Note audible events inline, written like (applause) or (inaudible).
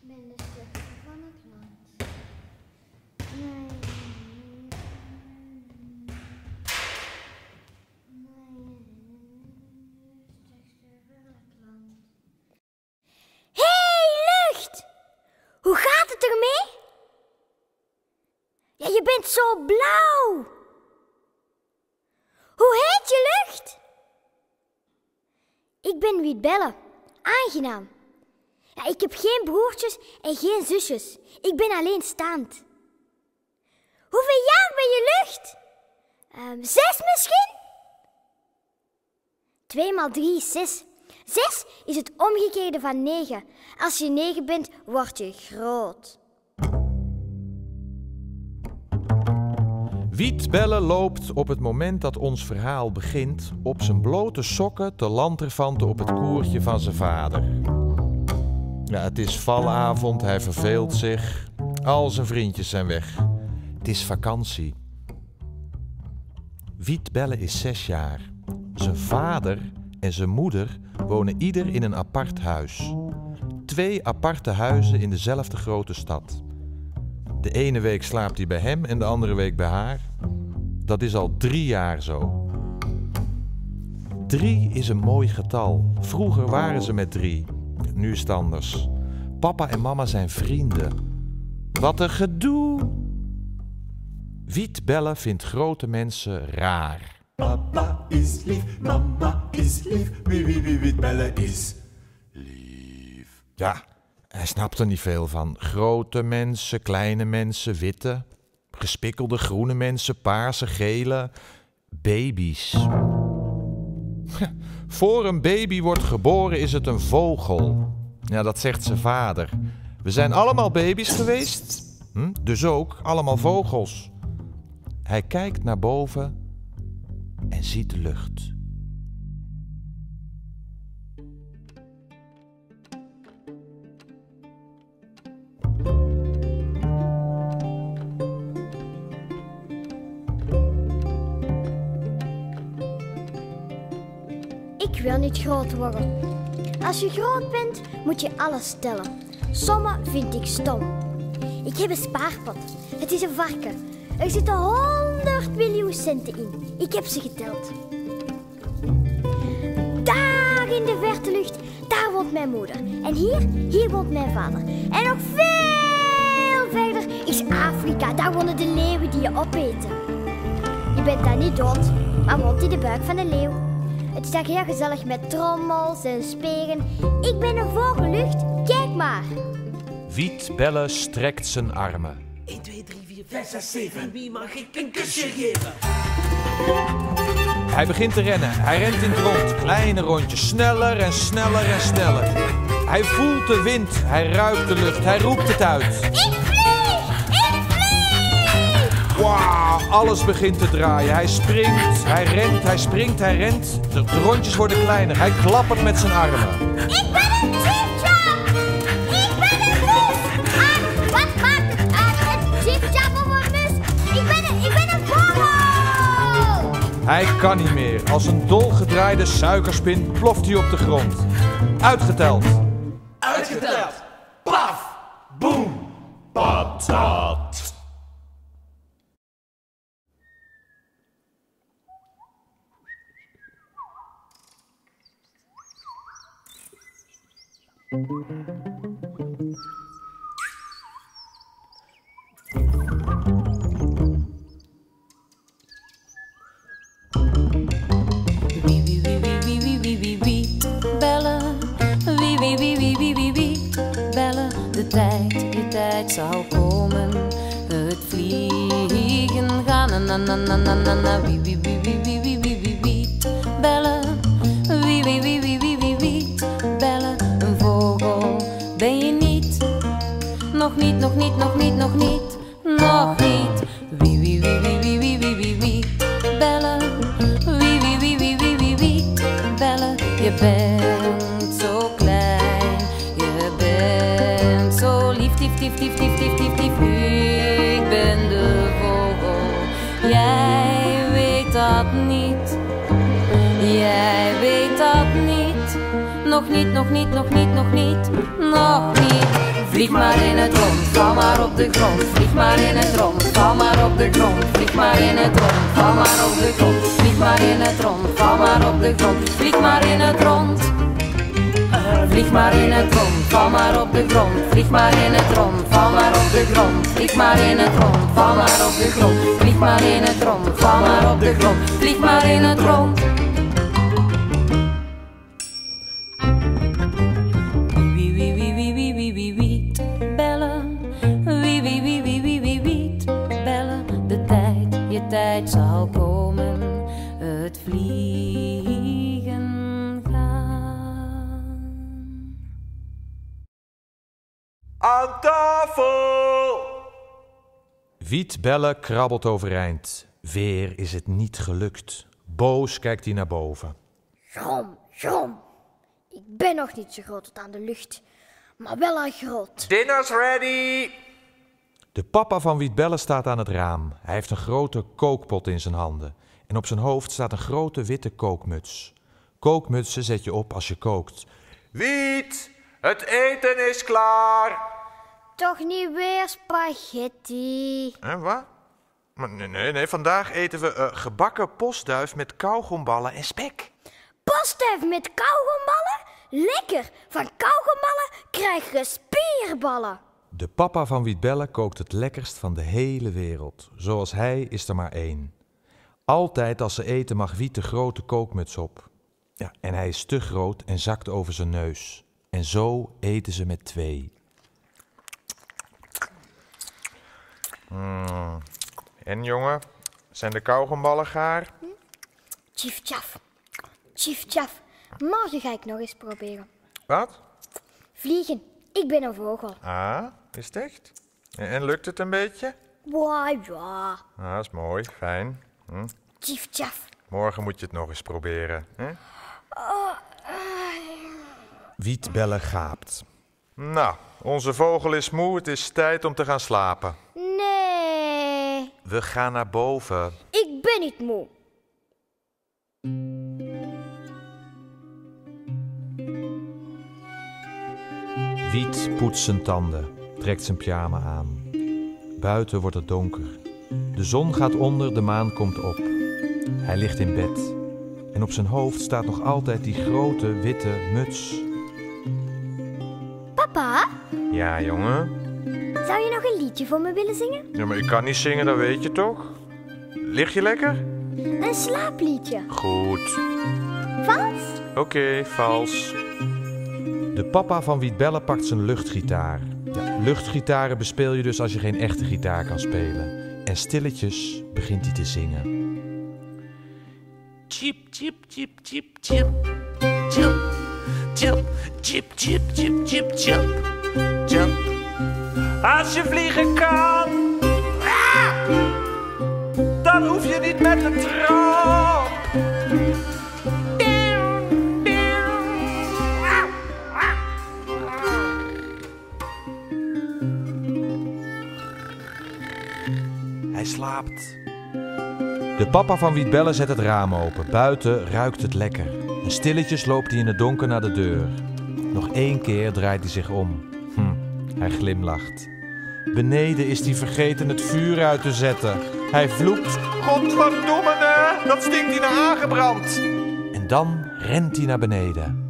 Ben de zuster van het land. Lucht! Hoe gaat het ermee? Ja, je bent zo blauw. Hoe heet je lucht? Ik ben Wietbelle. Aangenaam. Ja, ik heb geen broertjes en geen zusjes. Ik ben alleenstaand. Hoeveel jaar ben je lucht? Ehm, zes misschien? Twee maal drie is zes. Zes is het omgekeerde van negen. Als je negen bent, word je groot. Wietbelle loopt op het moment dat ons verhaal begint op zijn blote sokken te lanterfanten op het koertje van zijn vader. Ja, het is valavond, hij verveelt zich. Al zijn vriendjes zijn weg. Het is vakantie. Wietbelle is zes jaar. Zijn vader en zijn moeder wonen ieder in een apart huis. Twee aparte huizen in dezelfde grote stad. De ene week slaapt hij bij hem en de andere week bij haar. Dat is al drie jaar zo. Drie is een mooi getal. Vroeger waren ze met drie. Nu is het anders. Papa en mama zijn vrienden. Wat een gedoe! Wietbelle vindt grote mensen raar. Papa is lief, mama is lief, wie wie wie wie bellen is lief. Ja, hij snapt er niet veel van. Grote mensen, kleine mensen, witte, gespikkelde groene mensen, paarse, gele, baby's. (laughs) Voor een baby wordt geboren is het een vogel. Ja, dat zegt zijn vader. We zijn allemaal baby's geweest, hm? dus ook allemaal vogels. Hij kijkt naar boven en ziet de lucht. Ik wil niet groot worden. Als je groot bent, moet je alles tellen. Sommen vind ik stom. Ik heb een spaarpot. Het is een varken. Er zitten 100 miljoen centen in. Ik heb ze geteld. Daar in de verte lucht, daar woont mijn moeder. En hier, hier woont mijn vader. En nog veel verder is Afrika. Daar wonen de leeuwen die je opeten. Je bent daar niet dood, maar woont in de buik van de leeuw. Het is daar heel gezellig met trommels en speren. Ik ben een vogellucht, kijk maar. Wietbelle strekt zijn armen. 1, 2, 3, 4, 5, 6, 7. Wie mag ik een kusje geven? Hij begint te rennen. Hij rent in het rond. Kleine rondjes. Sneller en sneller en sneller. Hij voelt de wind. Hij ruikt de lucht. Hij roept het uit. Ik! Wauw, alles begint te draaien. Hij springt, hij rent, hij springt, hij rent. De, de rondjes worden kleiner. Hij klappert met zijn armen. Ik ben een chipchap! Ik ben een mus! Ach, wat maakt het uit een chipchap of een mus? Ik ben een, ik ben een vogel! Hij kan niet meer. Als een dolgedraaide suikerspin ploft hij op de grond. Uitgeteld. Uitgeteld. Paf. Boom. Patat. Na, na, na, na, na, na. Wie, wie, wie, wie, wie, wie, wie, wie, bellen. Wie, wie, wie, wie, wie, wie, bellen. Een vogel ben je niet. Nog niet, nog niet, nog niet, nog niet, nog niet. Wie, wie, wie, wie, wie, wie, wie, wie, wie, bellen. Wie, wie, wie, wie, wie, wie, wie, bellen. Je bent zo klein, je bent zo lief, lief, lief, lief, vogel, jij weet dat niet. Nog niet, nog niet, nog niet, nog niet, nog niet. Vlieg maar in het rond, val maar op de grond. Vlieg maar in het rond, val maar op de grond. Vlieg maar in het rond, val maar op de grond. Vlieg maar in het rond, val maar op de grond. Vlieg maar in het rond. Vlieg maar in het rond, val maar op de grond. Vlieg maar in het rond, val maar op de grond. Vlieg maar in het rond, val maar op de grond. Vlieg maar in het rond, val maar op de grond. Vlieg maar in het rond. Wiet Belle krabbelt overeind. Weer is het niet gelukt. Boos kijkt hij naar boven. Grom, grom. Ik ben nog niet zo groot tot aan de lucht, maar wel al groot. Dinner's ready! De papa van Wiet Belle staat aan het raam. Hij heeft een grote kookpot in zijn handen. En op zijn hoofd staat een grote witte kookmuts. Kookmutsen zet je op als je kookt. Wiet, het eten is klaar! Toch niet weer spaghetti. En wat? Maar nee, nee, nee, vandaag eten we eh, gebakken postduif met kauwgomballen en spek. Pastef met kauwgomballen? Lekker! Van kauwgomballen krijg je spierballen. De papa van Wietbelle kookt het lekkerst van de hele wereld. Zoals hij is er maar één. Altijd als ze eten mag Wiet de grote kookmuts op. Ja, en hij is te groot en zakt over zijn neus. En zo eten ze met twee. En jongen, zijn de kauwgomballen gaar? Tjif tjaf. Tjif tjaf. Morgen ga ik nog eens proberen. Wat? Vliegen. Ik ben een vogel. Ah, is het echt? En, en lukt het een beetje? Wauw, ja. Ah, dat is mooi, fijn. Hm. Tjif tjaf. Morgen moet je het nog eens proberen. Hè? Wietbellen gaapt. Nou, onze vogel is moe. Het is tijd om te gaan slapen. We gaan naar boven. Ik ben niet moe. Wiet poetst zijn tanden, trekt zijn pyjama aan. Buiten wordt het donker. De zon gaat onder, de maan komt op. Hij ligt in bed. En op zijn hoofd staat nog altijd die grote witte muts. Papa, Ja, jongen? Zou je nog een liedje voor me willen zingen? Ja, maar ik kan niet zingen, dat weet je toch? Lig je lekker? Een slaapliedje. Goed. Vals? Oké, vals. De papa van Wietbelle pakt zijn luchtgitaar. Ja, luchtgitaren bespeel je dus als je geen echte gitaar kan spelen. En stilletjes begint hij te zingen. Chip, chip, chip, chip, chip. Chip, chip, chip, chip, chip, chip, chip. Chip. Als je vliegen kan, dan hoef je niet met de trap. Hij slaapt. De papa van Wietbelle zet het raam open. Buiten ruikt het lekker. En stilletjes loopt hij in het donker naar de deur. Nog één keer draait hij zich om. Hij glimlacht. Beneden is hij vergeten het vuur uit te zetten. Hij vloekt. Godverdomme, dat stinkt hier naar aangebrand. En dan rent hij naar beneden.